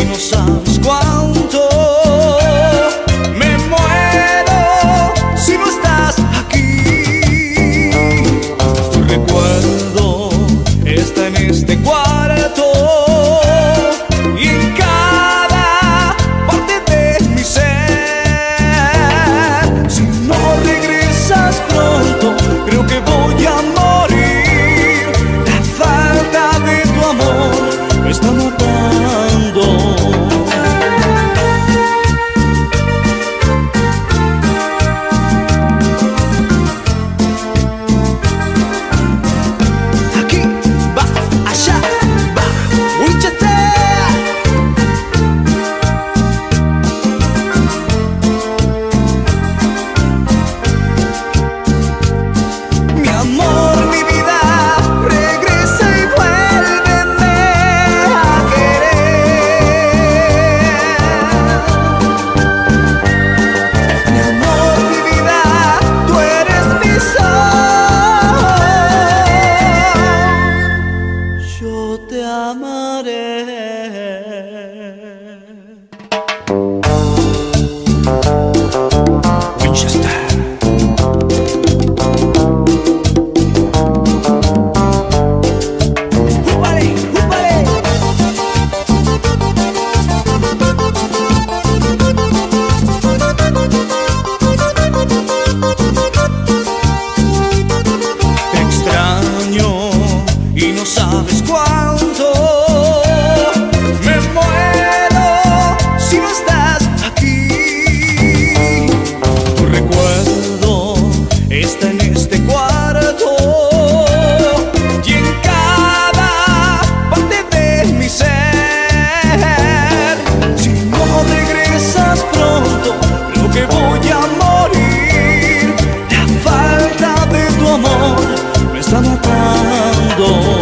y no sabes cuánto me muero si no estás aquí. Tu recuerdo está en este cuarto y en cada parte de mi ser. Si no regresas pronto, creo que voy a morir. La falta de tu amor está matando. cantando.